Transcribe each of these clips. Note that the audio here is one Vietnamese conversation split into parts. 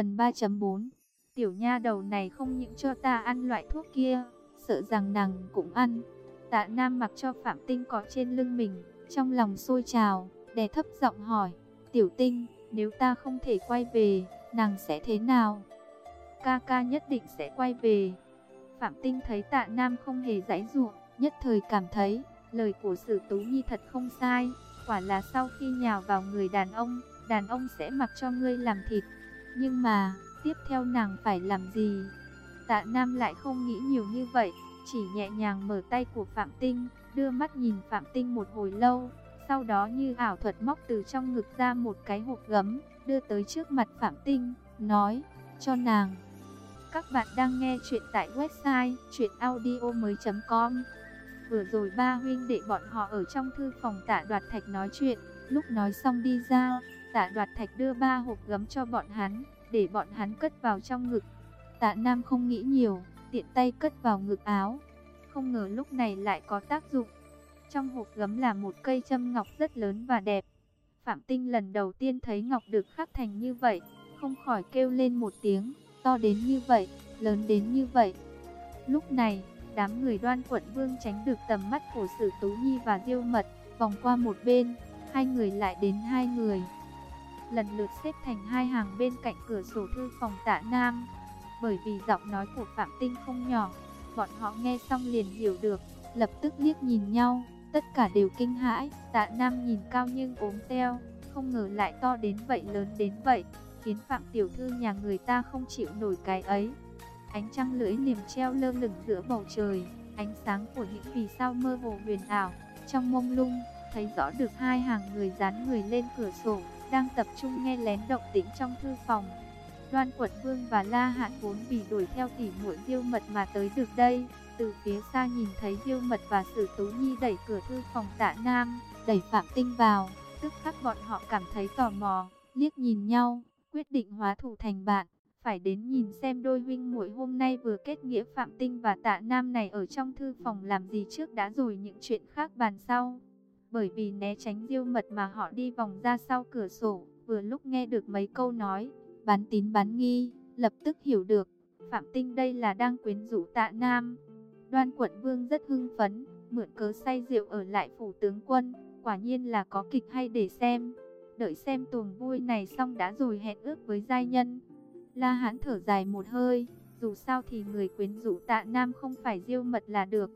Phần 3.4 Tiểu nha đầu này không những cho ta ăn loại thuốc kia, sợ rằng nàng cũng ăn. Tạ Nam mặc cho Phạm Tinh có trên lưng mình, trong lòng sôi trào, đè thấp giọng hỏi, Tiểu Tinh, nếu ta không thể quay về, nàng sẽ thế nào? Ca ca nhất định sẽ quay về. Phạm Tinh thấy tạ Nam không hề giải ruộng, nhất thời cảm thấy, lời của sử tú nhi thật không sai, quả là sau khi nhào vào người đàn ông, đàn ông sẽ mặc cho ngươi làm thịt. Nhưng mà, tiếp theo nàng phải làm gì? Tạ Nam lại không nghĩ nhiều như vậy, chỉ nhẹ nhàng mở tay của Phạm Tinh, đưa mắt nhìn Phạm Tinh một hồi lâu, sau đó như ảo thuật móc từ trong ngực ra một cái hộp gấm, đưa tới trước mặt Phạm Tinh, nói, cho nàng. Các bạn đang nghe chuyện tại website chuyenaudio.com Vừa rồi ba huynh đệ bọn họ ở trong thư phòng tạ đoạt thạch nói chuyện, lúc nói xong đi ra, tạ đoạt thạch đưa ba hộp gấm cho bọn hắn, để bọn hắn cất vào trong ngực. Tạ Nam không nghĩ nhiều, tiện tay cất vào ngực áo. Không ngờ lúc này lại có tác dụng. Trong hộp gấm là một cây châm ngọc rất lớn và đẹp. Phạm Tinh lần đầu tiên thấy ngọc được khắc thành như vậy, không khỏi kêu lên một tiếng, to đến như vậy, lớn đến như vậy. Lúc này, đám người đoan quận vương tránh được tầm mắt của Sử Tú Nhi và Diêu Mật, vòng qua một bên, hai người lại đến hai người. Lần lượt xếp thành hai hàng bên cạnh cửa sổ thư phòng tạ Nam. Bởi vì giọng nói của Phạm Tinh không nhỏ, bọn họ nghe xong liền hiểu được, lập tức liếc nhìn nhau, tất cả đều kinh hãi. Tạ Nam nhìn cao nhưng ốm teo, không ngờ lại to đến vậy lớn đến vậy, khiến Phạm Tiểu Thư nhà người ta không chịu nổi cái ấy. Ánh trăng lưỡi liềm treo lơ lửng giữa bầu trời, ánh sáng của những vì sao mơ hồ huyền ảo, trong mông lung, thấy rõ được hai hàng người dán người lên cửa sổ, đang tập trung nghe lén động tĩnh trong thư phòng. Đoan Quận Vương và La Hạn vốn vì đuổi theo tỉ muội Diêu Mật mà tới được đây, từ phía xa nhìn thấy Diêu Mật và Sử Tú Nhi đẩy cửa thư phòng Tạ Nam, đẩy Phạm Tinh vào, tức khắc bọn họ cảm thấy tò mò, liếc nhìn nhau, quyết định hóa thủ thành bạn phải đến nhìn xem đôi huynh muội hôm nay vừa kết nghĩa Phạm Tinh và Tạ Nam này ở trong thư phòng làm gì trước đã rồi những chuyện khác bàn sau. Bởi vì né tránh diêu mật mà họ đi vòng ra sau cửa sổ, vừa lúc nghe được mấy câu nói, bán tín bán nghi, lập tức hiểu được, Phạm Tinh đây là đang quyến rũ Tạ Nam. Đoan quận vương rất hưng phấn, mượn cớ say rượu ở lại phủ tướng quân, quả nhiên là có kịch hay để xem. Đợi xem tuồng vui này xong đã rồi hẹn ước với giai nhân. La Hán thở dài một hơi, dù sao thì người quyến rũ tạ nam không phải diêu mật là được.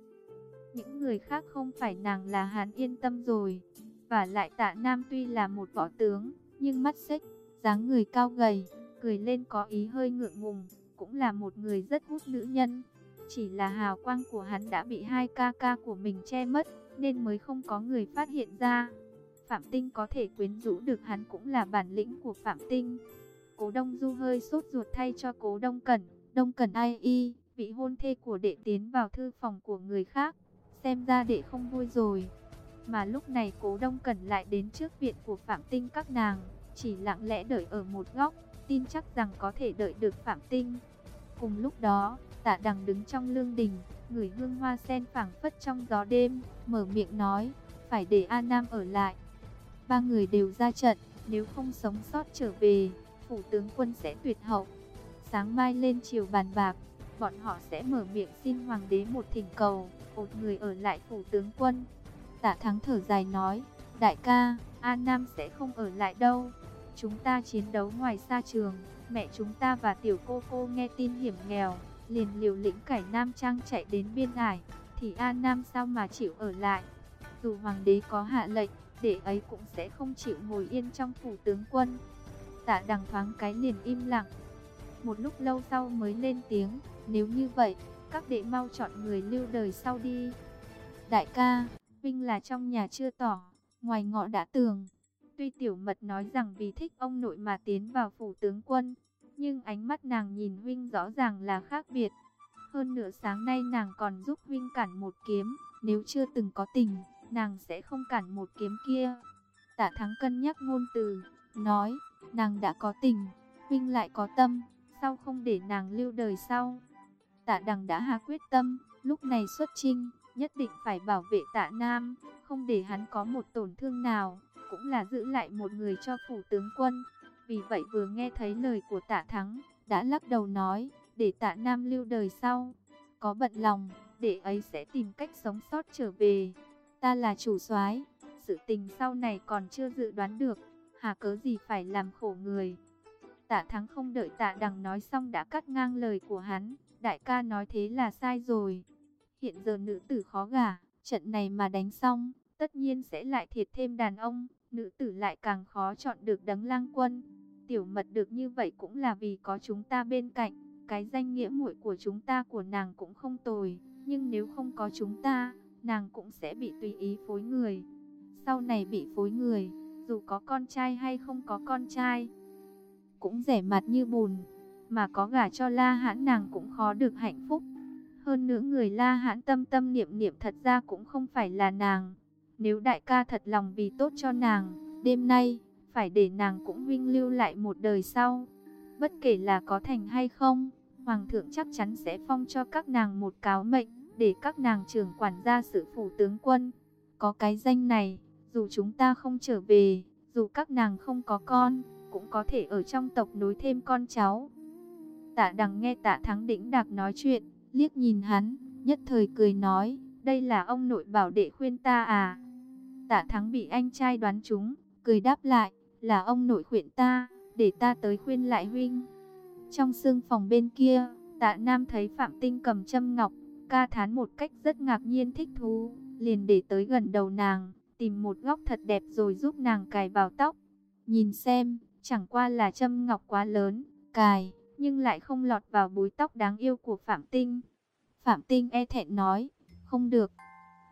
Những người khác không phải nàng là hắn yên tâm rồi. Và lại tạ nam tuy là một võ tướng, nhưng mắt xích, dáng người cao gầy, cười lên có ý hơi ngượng ngùng, cũng là một người rất hút nữ nhân. Chỉ là hào quang của hắn đã bị hai ca ca của mình che mất, nên mới không có người phát hiện ra. Phạm Tinh có thể quyến rũ được hắn cũng là bản lĩnh của Phạm Tinh. Cố Đông Du hơi sốt ruột thay cho Cố Đông Cẩn, Đông Cẩn ai y, vị hôn thê của đệ tiến vào thư phòng của người khác, xem ra đệ không vui rồi. Mà lúc này Cố Đông Cẩn lại đến trước viện của Phạm Tinh các nàng, chỉ lặng lẽ đợi ở một góc, tin chắc rằng có thể đợi được Phạm Tinh. Cùng lúc đó, Tạ Đằng đứng trong lương đình, người hương hoa sen phảng phất trong gió đêm, mở miệng nói, phải để A Nam ở lại. Ba người đều ra trận, nếu không sống sót trở về, phủ tướng quân sẽ tuyệt hậu. Sáng mai lên chiều bàn bạc, bọn họ sẽ mở miệng xin hoàng đế một thỉnh cầu, một người ở lại phủ tướng quân. Tạ Thắng thở dài nói, đại ca, An Nam sẽ không ở lại đâu. Chúng ta chiến đấu ngoài xa trường, mẹ chúng ta và tiểu cô cô nghe tin hiểm nghèo, liền liều lĩnh cải Nam Trang chạy đến biên ải, thì An Nam sao mà chịu ở lại. Dù hoàng đế có hạ lệnh, để ấy cũng sẽ không chịu ngồi yên trong phủ tướng quân. Tạ đằng thoáng cái liền im lặng. Một lúc lâu sau mới lên tiếng, nếu như vậy, các đệ mau chọn người lưu đời sau đi. Đại ca, Vinh là trong nhà chưa tỏ, ngoài ngọ đã tường. Tuy tiểu mật nói rằng vì thích ông nội mà tiến vào phủ tướng quân, nhưng ánh mắt nàng nhìn Huynh rõ ràng là khác biệt. Hơn nửa sáng nay nàng còn giúp Huynh cản một kiếm, nếu chưa từng có tình, nàng sẽ không cản một kiếm kia. Tạ Thắng cân nhắc ngôn từ, nói, nàng đã có tình, huynh lại có tâm, sao không để nàng lưu đời sau? Tạ Đằng đã hạ quyết tâm, lúc này xuất chinh, nhất định phải bảo vệ Tạ Nam, không để hắn có một tổn thương nào, cũng là giữ lại một người cho phủ tướng quân. Vì vậy vừa nghe thấy lời của tạ thắng, đã lắc đầu nói, để tạ nam lưu đời sau. Có bận lòng, để ấy sẽ tìm cách sống sót trở về. Ta là chủ soái, sự tình sau này còn chưa dự đoán được, hà cớ gì phải làm khổ người. Tạ thắng không đợi tạ đằng nói xong đã cắt ngang lời của hắn, đại ca nói thế là sai rồi. Hiện giờ nữ tử khó gả, trận này mà đánh xong, tất nhiên sẽ lại thiệt thêm đàn ông, nữ tử lại càng khó chọn được đấng lang quân. Tiểu mật được như vậy cũng là vì có chúng ta bên cạnh, cái danh nghĩa muội của chúng ta của nàng cũng không tồi, nhưng nếu không có chúng ta, nàng cũng sẽ bị tùy ý phối người. Sau này bị phối người, dù có con trai hay không có con trai, cũng rẻ mặt như bùn, mà có gả cho La Hãn nàng cũng khó được hạnh phúc. Hơn nữa người La Hãn tâm tâm niệm niệm thật ra cũng không phải là nàng. Nếu đại ca thật lòng vì tốt cho nàng, đêm nay, phải để nàng cũng vinh lưu lại một đời sau. Bất kể là có thành hay không, Hoàng thượng chắc chắn sẽ phong cho các nàng một cáo mệnh, để các nàng trưởng quản gia sự phủ tướng quân. Có cái danh này, dù chúng ta không trở về, dù các nàng không có con, cũng có thể ở trong tộc nối thêm con cháu. Tạ đằng nghe tạ thắng đĩnh đạc nói chuyện, liếc nhìn hắn, nhất thời cười nói, đây là ông nội bảo đệ khuyên ta à. Tạ thắng bị anh trai đoán trúng, cười đáp lại, là ông nội khuyên ta, để ta tới khuyên lại huynh. Trong sương phòng bên kia, tạ nam thấy Phạm Tinh cầm châm ngọc, ca thán một cách rất ngạc nhiên thích thú, liền để tới gần đầu nàng, tìm một góc thật đẹp rồi giúp nàng cài vào tóc. Nhìn xem, chẳng qua là châm ngọc quá lớn, cài, nhưng lại không lọt vào búi tóc đáng yêu của Phạm Tinh. Phạm Tinh e thẹn nói, không được.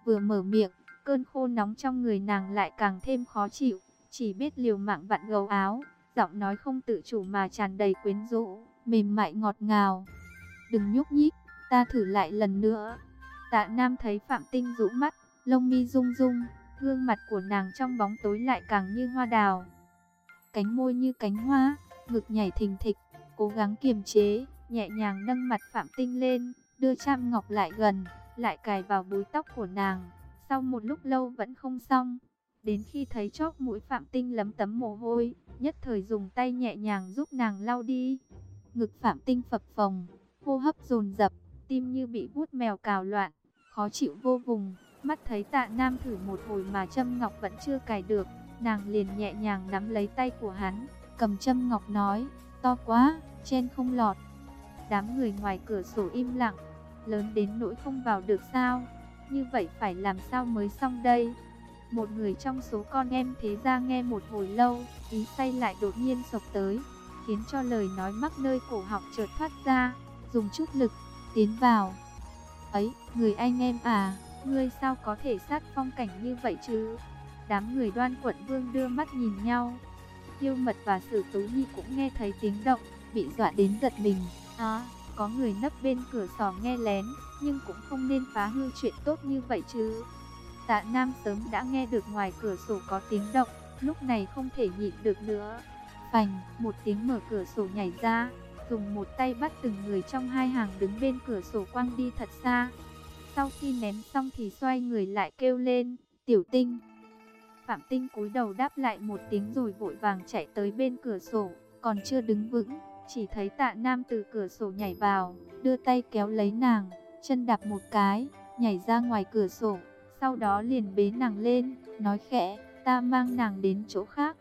Vừa mở miệng, cơn khô nóng trong người nàng lại càng thêm khó chịu, chỉ biết liều mạng vặn gấu áo, giọng nói không tự chủ mà tràn đầy quyến rũ, mềm mại ngọt ngào. Đừng nhúc nhích, ta thử lại lần nữa. Tạ Nam thấy Phạm Tinh rũ mắt, lông mi rung rung, gương mặt của nàng trong bóng tối lại càng như hoa đào. Cánh môi như cánh hoa, ngực nhảy thình thịch, cố gắng kiềm chế, nhẹ nhàng nâng mặt Phạm Tinh lên, đưa trâm ngọc lại gần, lại cài vào búi tóc của nàng. Sau một lúc lâu vẫn không xong, đến khi thấy chóp mũi Phạm Tinh lấm tấm mồ hôi, nhất thời dùng tay nhẹ nhàng giúp nàng lau đi. Ngực Phạm Tinh phập phồng, hô hấp dồn dập, tim như bị vuốt mèo cào loạn, khó chịu vô vùng. Mắt thấy tạ nam thử một hồi mà châm ngọc vẫn chưa cài được, nàng liền nhẹ nhàng nắm lấy tay của hắn, cầm châm ngọc nói, to quá, chen không lọt. Đám người ngoài cửa sổ im lặng, lớn đến nỗi không vào được sao, như vậy phải làm sao mới xong đây. Một người trong số con em thế ra nghe một hồi lâu, ý say lại đột nhiên sộc tới, khiến cho lời nói mắc nơi cổ họng chợt thoát ra, dùng chút lực, tiến vào. Ấy, người anh em à, ngươi sao có thể sát phong cảnh như vậy chứ? Đám người đoan quận vương đưa mắt nhìn nhau. Tiêu mật và sử tú nhi cũng nghe thấy tiếng động, bị dọa đến giật mình. À, có người nấp bên cửa sò nghe lén, nhưng cũng không nên phá hư chuyện tốt như vậy chứ. Tạ Nam sớm đã nghe được ngoài cửa sổ có tiếng động, lúc này không thể nhịn được nữa. Phành, một tiếng mở cửa sổ nhảy ra, dùng một tay bắt từng người trong hai hàng đứng bên cửa sổ quăng đi thật xa. Sau khi ném xong thì xoay người lại kêu lên, tiểu tinh. Phạm Tinh cúi đầu đáp lại một tiếng rồi vội vàng chạy tới bên cửa sổ, còn chưa đứng vững, chỉ thấy tạ nam từ cửa sổ nhảy vào, đưa tay kéo lấy nàng, chân đạp một cái, nhảy ra ngoài cửa sổ, sau đó liền bế nàng lên, nói khẽ, ta mang nàng đến chỗ khác.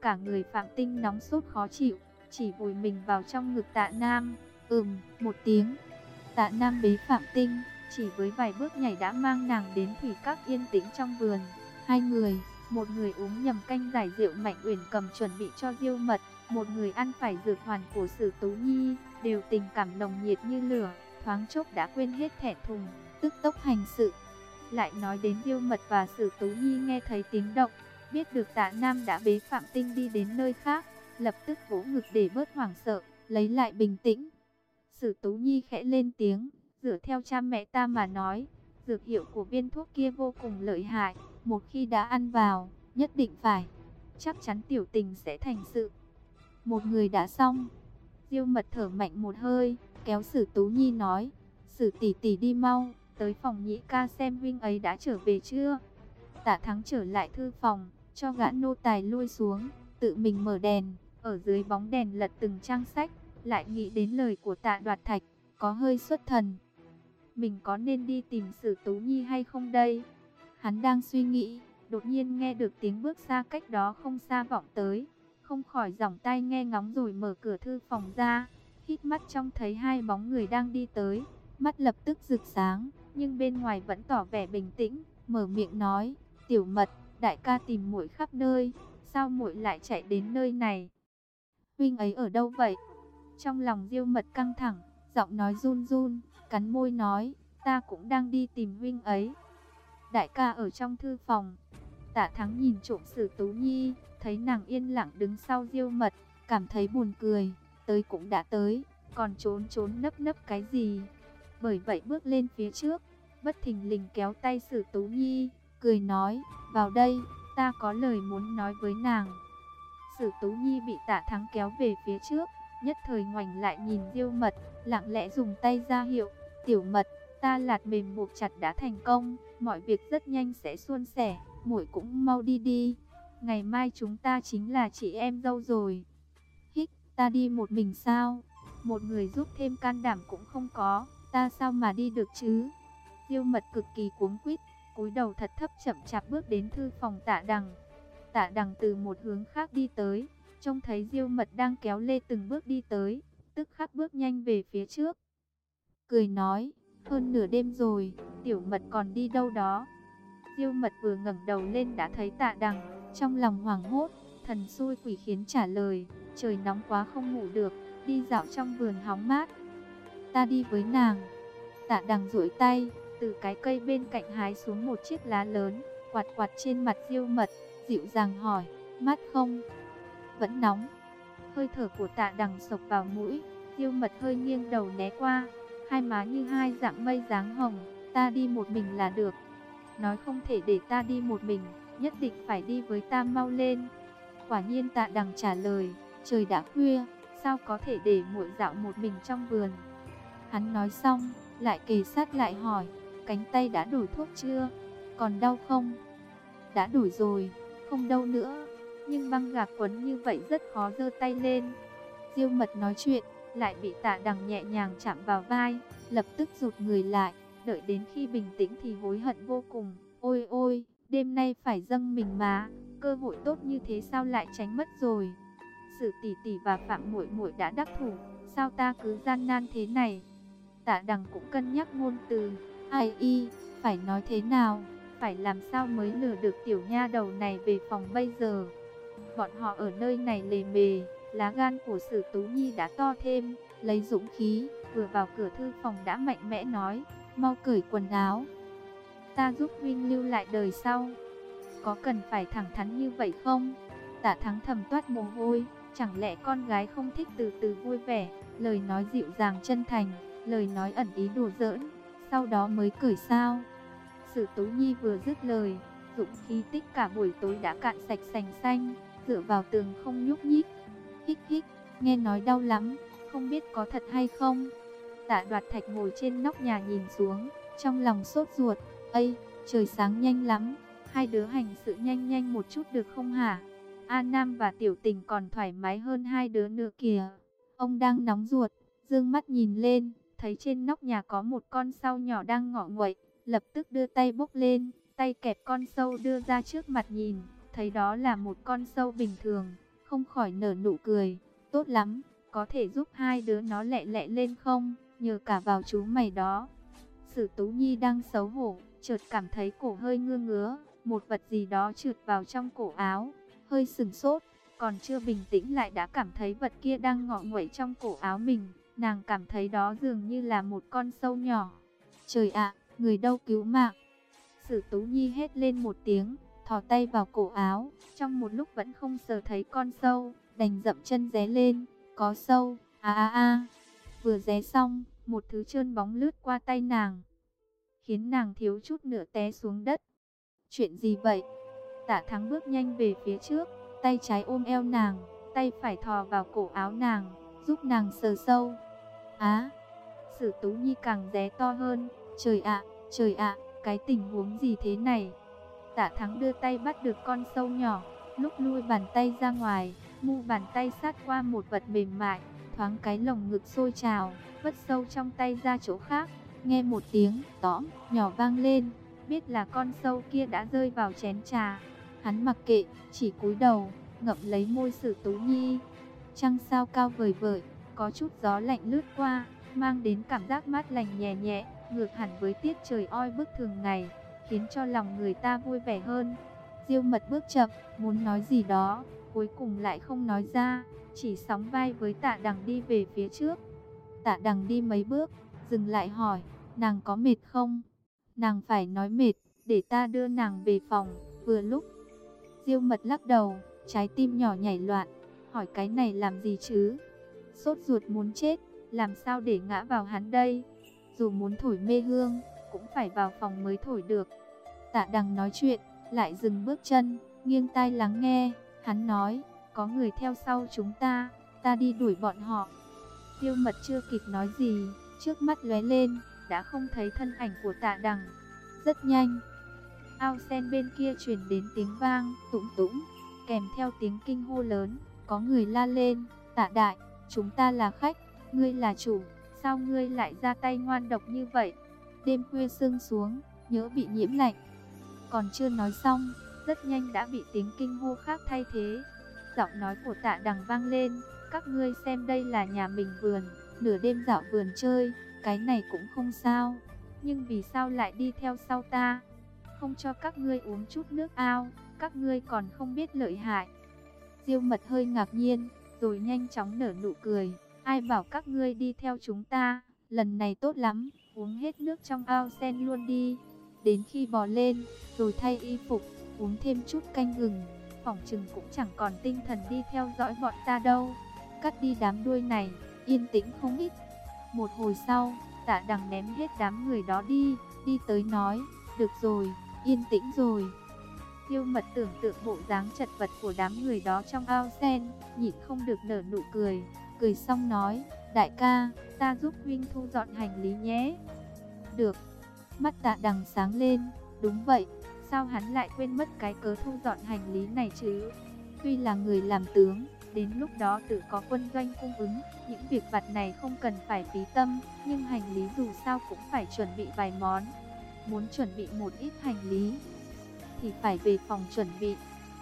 Cả người Phạm Tinh nóng sốt khó chịu, chỉ vùi mình vào trong ngực tạ nam, ừm, một tiếng. Tạ nam bế Phạm Tinh, chỉ với vài bước nhảy đã mang nàng đến thủy các yên tĩnh trong vườn. Hai người, một người uống nhầm canh giải rượu mạnh uyển cầm chuẩn bị cho diêu mật, một người ăn phải dược hoàn của sử tú nhi, đều tình cảm nồng nhiệt như lửa, thoáng chốc đã quên hết thẻ thùng, tức tốc hành sự. Lại nói đến diêu mật và sử tú nhi nghe thấy tiếng động, biết được tạ nam đã bế phạm tinh đi đến nơi khác, lập tức vỗ ngực để bớt hoảng sợ, lấy lại bình tĩnh. Sử tú nhi khẽ lên tiếng, dựa theo cha mẹ ta mà nói, dược hiệu của viên thuốc kia vô cùng lợi hại, một khi đã ăn vào, nhất định phải, chắc chắn tiểu tình sẽ thành sự. Một người đã xong, diêu mật thở mạnh một hơi, kéo sử tú nhi nói, sử tỷ tỷ đi mau, tới phòng nhị ca xem huynh ấy đã trở về chưa. Tạ thắng trở lại thư phòng, cho gã nô tài lui xuống, tự mình mở đèn, ở dưới bóng đèn lật từng trang sách, lại nghĩ đến lời của tạ đoạt thạch, có hơi xuất thần. Mình có nên đi tìm Sử Tú Nhi hay không đây? Hắn đang suy nghĩ, đột nhiên nghe được tiếng bước xa cách đó không xa vọng tới. Không khỏi giỏng tay nghe ngóng rồi mở cửa thư phòng ra, hít mắt trong thấy hai bóng người đang đi tới, mắt lập tức rực sáng, nhưng bên ngoài vẫn tỏ vẻ bình tĩnh, mở miệng nói, tiểu mật, đại ca tìm muội khắp nơi, sao muội lại chạy đến nơi này? Huynh ấy ở đâu vậy? Trong lòng diêu mật căng thẳng, giọng nói run run, cắn môi nói, ta cũng đang đi tìm huynh ấy. Đại ca ở trong thư phòng. Tạ Thắng nhìn trộm Sử Tú Nhi, thấy nàng yên lặng đứng sau Diêu Mật, cảm thấy buồn cười, tới cũng đã tới, còn trốn trốn nấp nấp cái gì? Bởi vậy bước lên phía trước, bất thình lình kéo tay Sử Tú Nhi, cười nói, vào đây, ta có lời muốn nói với nàng. Sử Tú Nhi bị Tạ Thắng kéo về phía trước, nhất thời ngoảnh lại nhìn Diêu Mật, lặng lẽ dùng tay ra hiệu, "Tiểu Mật, ta lạt mềm buộc chặt đã thành công, mọi việc rất nhanh sẽ suôn sẻ, muội cũng mau đi đi. Ngày mai chúng ta chính là chị em dâu rồi." "Hích, ta đi một mình sao? Một người giúp thêm can đảm cũng không có, ta sao mà đi được chứ?" Diêu Mật cực kỳ cuống quýt, cúi đầu thật thấp chậm chạp bước đến thư phòng Tạ Đằng. Tạ Đằng từ một hướng khác đi tới, trông thấy Diêu Mật đang kéo lê từng bước đi tới, tức khắc bước nhanh về phía trước. Cười nói, hơn nửa đêm rồi, tiểu mật còn đi đâu đó. Diêu Mật vừa ngẩng đầu lên đã thấy Tạ Đằng, trong lòng hoảng hốt, thần xui quỷ khiến trả lời, trời nóng quá không ngủ được, đi dạo trong vườn hóng mát. Ta đi với nàng. Tạ Đằng duỗi tay, từ cái cây bên cạnh hái xuống một chiếc lá lớn, quạt quạt trên mặt Diêu Mật, dịu dàng hỏi, mát không? vẫn nóng. Hơi thở của tạ đằng sộc vào mũi, diêu mật hơi nghiêng đầu né qua, hai má như hai dạng mây dáng hồng, ta đi một mình là được. Nói không thể để ta đi một mình, nhất định phải đi với ta mau lên. Quả nhiên tạ đằng trả lời, trời đã khuya, sao có thể để muội dạo một mình trong vườn. Hắn nói xong, lại kề sát lại hỏi, cánh tay đã đổi thuốc chưa? Còn đau không? Đã đổi rồi, không đau nữa nhưng băng gạc quấn như vậy rất khó giơ tay lên. Diêu mật nói chuyện, lại bị tạ đằng nhẹ nhàng chạm vào vai, lập tức rụt người lại, đợi đến khi bình tĩnh thì hối hận vô cùng. Ôi ôi, đêm nay phải dâng mình mà, cơ hội tốt như thế sao lại tránh mất rồi. Sự tỷ tỷ và phạm muội muội đã đắc thủ, sao ta cứ gian nan thế này? Tạ đằng cũng cân nhắc ngôn từ, ai y, phải nói thế nào, phải làm sao mới lừa được tiểu nha đầu này về phòng bây giờ. Bọn họ ở nơi này lề mề, lá gan của Sử Tú Nhi đã to thêm, lấy dũng khí, vừa vào cửa thư phòng đã mạnh mẽ nói, mau cởi quần áo. Ta giúp huynh lưu lại đời sau. Có cần phải thẳng thắn như vậy không? Tạ thắng thầm toát mồ hôi, chẳng lẽ con gái không thích từ từ vui vẻ, lời nói dịu dàng chân thành, lời nói ẩn ý đùa giỡn, sau đó mới cởi sao? Sử Tú Nhi vừa dứt lời, dũng khí tích cả buổi tối đã cạn sạch sành xanh dựa vào tường không nhúc nhích hít hít, nghe nói đau lắm, không biết có thật hay không. Tạ đoạt thạch ngồi trên nóc nhà nhìn xuống, trong lòng sốt ruột. Ây, trời sáng nhanh lắm, hai đứa hành sự nhanh nhanh một chút được không hả? A Nam và Tiểu Tình còn thoải mái hơn hai đứa nữa kìa. Ông đang nóng ruột, dương mắt nhìn lên, thấy trên nóc nhà có một con sâu nhỏ đang ngọ nguậy, lập tức đưa tay bốc lên, tay kẹp con sâu đưa ra trước mặt nhìn thấy đó là một con sâu bình thường, không khỏi nở nụ cười, tốt lắm, có thể giúp hai đứa nó lẹ lẹ lên không, nhờ cả vào chú mày đó. Sử Tú Nhi đang xấu hổ, chợt cảm thấy cổ hơi ngưa ngứa, một vật gì đó trượt vào trong cổ áo, hơi sừng sốt, còn chưa bình tĩnh lại đã cảm thấy vật kia đang ngọ nguậy trong cổ áo mình, nàng cảm thấy đó dường như là một con sâu nhỏ. Trời ạ, người đâu cứu mạng. Sử Tú Nhi hét lên một tiếng, thò tay vào cổ áo, trong một lúc vẫn không sờ thấy con sâu, đành dậm chân ré lên, có sâu, a a a. Vừa ré xong, một thứ trơn bóng lướt qua tay nàng, khiến nàng thiếu chút nữa té xuống đất. Chuyện gì vậy? Tạ Thắng bước nhanh về phía trước, tay trái ôm eo nàng, tay phải thò vào cổ áo nàng, giúp nàng sờ sâu. Á, Sử Tú Nhi càng ré to hơn, trời ạ, trời ạ, cái tình huống gì thế này? Tạ Thắng đưa tay bắt được con sâu nhỏ, lúc lui bàn tay ra ngoài, mu bàn tay sát qua một vật mềm mại, thoáng cái lồng ngực sôi trào, vất sâu trong tay ra chỗ khác, nghe một tiếng tõm nhỏ vang lên, biết là con sâu kia đã rơi vào chén trà. Hắn mặc kệ, chỉ cúi đầu, ngậm lấy môi Sử Tú Nhi. Trăng sao cao vời vợi, có chút gió lạnh lướt qua, mang đến cảm giác mát lành nhẹ nhẹ, ngược hẳn với tiết trời oi bức thường ngày, khiến cho lòng người ta vui vẻ hơn. Diêu mật bước chậm, muốn nói gì đó, cuối cùng lại không nói ra, chỉ sóng vai với tạ đằng đi về phía trước. Tạ đằng đi mấy bước, dừng lại hỏi, nàng có mệt không? Nàng phải nói mệt, để ta đưa nàng về phòng, vừa lúc. Diêu mật lắc đầu, trái tim nhỏ nhảy loạn, hỏi cái này làm gì chứ? Sốt ruột muốn chết, làm sao để ngã vào hắn đây? Dù muốn thổi mê hương, cũng phải vào phòng mới thổi được. Tạ đằng nói chuyện, lại dừng bước chân, nghiêng tai lắng nghe, hắn nói, có người theo sau chúng ta, ta đi đuổi bọn họ. Tiêu mật chưa kịp nói gì, trước mắt lóe lên, đã không thấy thân ảnh của tạ đằng. Rất nhanh, ao sen bên kia truyền đến tiếng vang, tụng tũng, kèm theo tiếng kinh hô lớn, có người la lên, tạ đại, chúng ta là khách, ngươi là chủ, sao ngươi lại ra tay ngoan độc như vậy? Đêm khuya sương xuống, nhớ bị nhiễm lạnh. Còn chưa nói xong, rất nhanh đã bị tiếng kinh hô khác thay thế. Giọng nói của tạ đằng vang lên, các ngươi xem đây là nhà mình vườn, nửa đêm dạo vườn chơi, cái này cũng không sao. Nhưng vì sao lại đi theo sau ta? Không cho các ngươi uống chút nước ao, các ngươi còn không biết lợi hại. Diêu mật hơi ngạc nhiên, rồi nhanh chóng nở nụ cười. Ai bảo các ngươi đi theo chúng ta, lần này tốt lắm, uống hết nước trong ao sen luôn đi. Đến khi bò lên, rồi thay y phục, uống thêm chút canh gừng, phỏng chừng cũng chẳng còn tinh thần đi theo dõi bọn ta đâu. Cắt đi đám đuôi này, yên tĩnh không ít. Một hồi sau, tạ đằng ném hết đám người đó đi, đi tới nói, được rồi, yên tĩnh rồi. Tiêu mật tưởng tượng bộ dáng chật vật của đám người đó trong ao sen, nhịn không được nở nụ cười, cười xong nói, đại ca, ta giúp huynh thu dọn hành lý nhé. Được, mắt tạ đằng sáng lên, đúng vậy, sao hắn lại quên mất cái cớ thu dọn hành lý này chứ? Tuy là người làm tướng, đến lúc đó tự có quân doanh cung ứng, những việc vặt này không cần phải phí tâm, nhưng hành lý dù sao cũng phải chuẩn bị vài món. Muốn chuẩn bị một ít hành lý, thì phải về phòng chuẩn bị.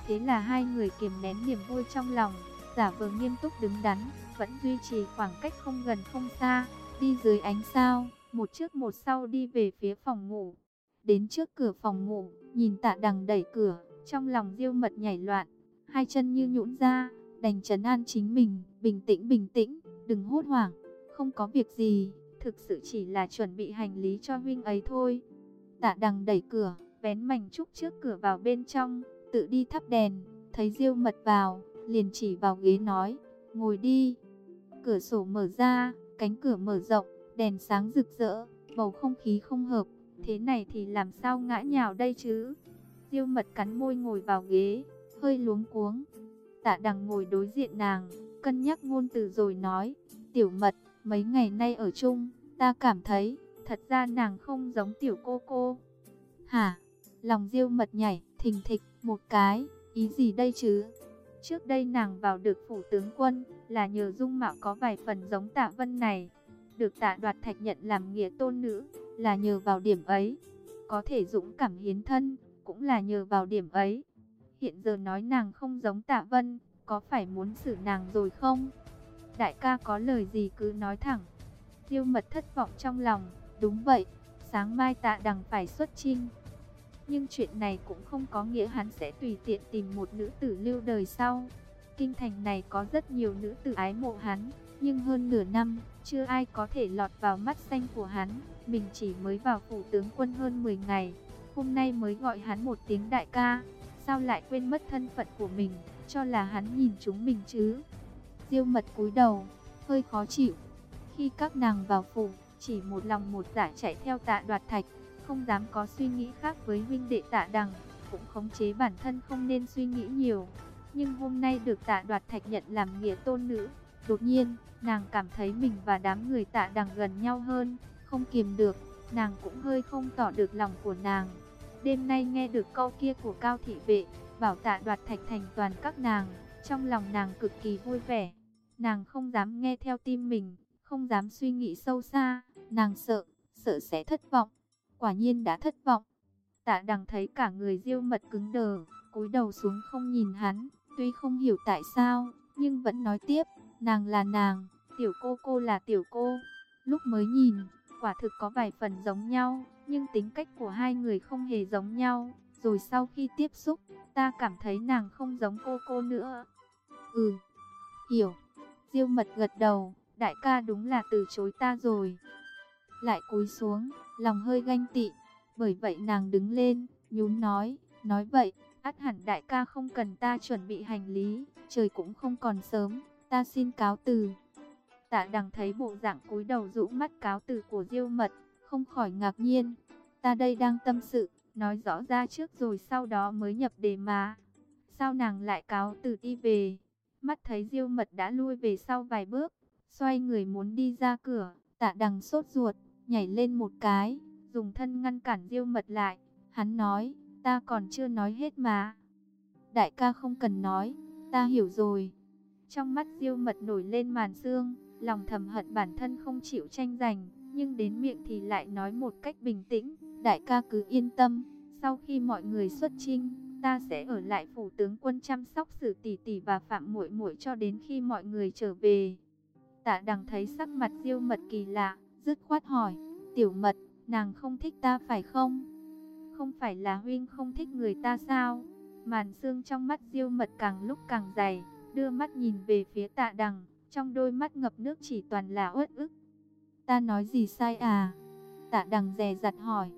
Thế là hai người kiềm nén niềm vui trong lòng, giả vờ nghiêm túc đứng đắn, vẫn duy trì khoảng cách không gần không xa, đi dưới ánh sao, một trước một sau đi về phía phòng ngủ. Đến trước cửa phòng ngủ, nhìn tạ đằng đẩy cửa, trong lòng diêu mật nhảy loạn, hai chân như nhũn ra, đành trấn an chính mình, bình tĩnh bình tĩnh, đừng hốt hoảng, không có việc gì, thực sự chỉ là chuẩn bị hành lý cho huynh ấy thôi. Tạ đằng đẩy cửa, vén mảnh trúc trước cửa vào bên trong, tự đi thắp đèn, thấy diêu mật vào, liền chỉ vào ghế nói, ngồi đi. Cửa sổ mở ra, cánh cửa mở rộng, đèn sáng rực rỡ, bầu không khí không hợp, thế này thì làm sao ngã nhào đây chứ? Diêu mật cắn môi ngồi vào ghế, hơi luống cuống. Tạ đằng ngồi đối diện nàng, cân nhắc ngôn từ rồi nói, tiểu mật, mấy ngày nay ở chung, ta cảm thấy, thật ra nàng không giống tiểu cô cô. Hả? Lòng diêu mật nhảy, thình thịch, một cái, ý gì đây chứ? Trước đây nàng vào được phủ tướng quân, là nhờ dung mạo có vài phần giống tạ vân này. Được tạ đoạt thạch nhận làm nghĩa tôn nữ, là nhờ vào điểm ấy. Có thể dũng cảm hiến thân, cũng là nhờ vào điểm ấy. Hiện giờ nói nàng không giống tạ vân, có phải muốn xử nàng rồi không? Đại ca có lời gì cứ nói thẳng. Tiêu mật thất vọng trong lòng, đúng vậy, sáng mai tạ đằng phải xuất chinh. Nhưng chuyện này cũng không có nghĩa hắn sẽ tùy tiện tìm một nữ tử lưu đời sau. Kinh thành này có rất nhiều nữ tử ái mộ hắn, nhưng hơn nửa năm, chưa ai có thể lọt vào mắt xanh của hắn. Mình chỉ mới vào phủ tướng quân hơn 10 ngày, hôm nay mới gọi hắn một tiếng đại ca. Sao lại quên mất thân phận của mình, cho là hắn nhìn chúng mình chứ? Diêu mật cúi đầu, hơi khó chịu. Khi các nàng vào phủ, chỉ một lòng một dạ chạy theo tạ đoạt thạch, không dám có suy nghĩ khác với huynh đệ tạ đằng, cũng khống chế bản thân không nên suy nghĩ nhiều. Nhưng hôm nay được tạ đoạt thạch nhận làm nghĩa tôn nữ, đột nhiên, nàng cảm thấy mình và đám người tạ đằng gần nhau hơn, không kiềm được, nàng cũng hơi không tỏ được lòng của nàng. Đêm nay nghe được câu kia của cao thị vệ, bảo tạ đoạt thạch thành toàn các nàng, Trong lòng nàng cực kỳ vui vẻ, nàng không dám nghe theo tim mình, không dám suy nghĩ sâu xa, nàng sợ, sợ sẽ thất vọng. Quả nhiên đã thất vọng. Tạ đằng thấy cả người diêu mật cứng đờ, cúi đầu xuống không nhìn hắn, tuy không hiểu tại sao, nhưng vẫn nói tiếp, nàng là nàng, tiểu cô cô là tiểu cô. Lúc mới nhìn, quả thực có vài phần giống nhau, nhưng tính cách của hai người không hề giống nhau. Rồi sau khi tiếp xúc, ta cảm thấy nàng không giống cô cô nữa. Ừ, hiểu. Diêu mật gật đầu, đại ca đúng là từ chối ta rồi. Lại cúi xuống, lòng hơi ganh tị. Bởi vậy nàng đứng lên, nhún nói, nói vậy, ắt hẳn đại ca không cần ta chuẩn bị hành lý, trời cũng không còn sớm, ta xin cáo từ. Tạ đằng thấy bộ dạng cúi đầu rũ mắt cáo từ của diêu mật, không khỏi ngạc nhiên. Ta đây đang tâm sự, nói rõ ra trước rồi sau đó mới nhập đề mà. Sao nàng lại cáo từ đi về? Mắt thấy diêu mật đã lui về sau vài bước, xoay người muốn đi ra cửa, tạ đằng sốt ruột, nhảy lên một cái, dùng thân ngăn cản diêu mật lại. Hắn nói, ta còn chưa nói hết mà. Đại ca không cần nói, ta hiểu rồi. Trong mắt diêu mật nổi lên màn xương, lòng thầm hận bản thân không chịu tranh giành, nhưng đến miệng thì lại nói một cách bình tĩnh, đại ca cứ yên tâm, sau khi mọi người xuất chinh, ta sẽ ở lại phủ tướng quân chăm sóc xử tỷ tỷ và phạm muội muội cho đến khi mọi người trở về. Tạ đằng thấy sắc mặt diêu mật kỳ lạ, dứt khoát hỏi, tiểu mật, nàng không thích ta phải không? Không phải là huynh không thích người ta sao? Màn xương trong mắt diêu mật càng lúc càng dày, đưa mắt nhìn về phía tạ đằng, trong đôi mắt ngập nước chỉ toàn là uất ức. Ta nói gì sai à? Tạ đằng dè dặt hỏi.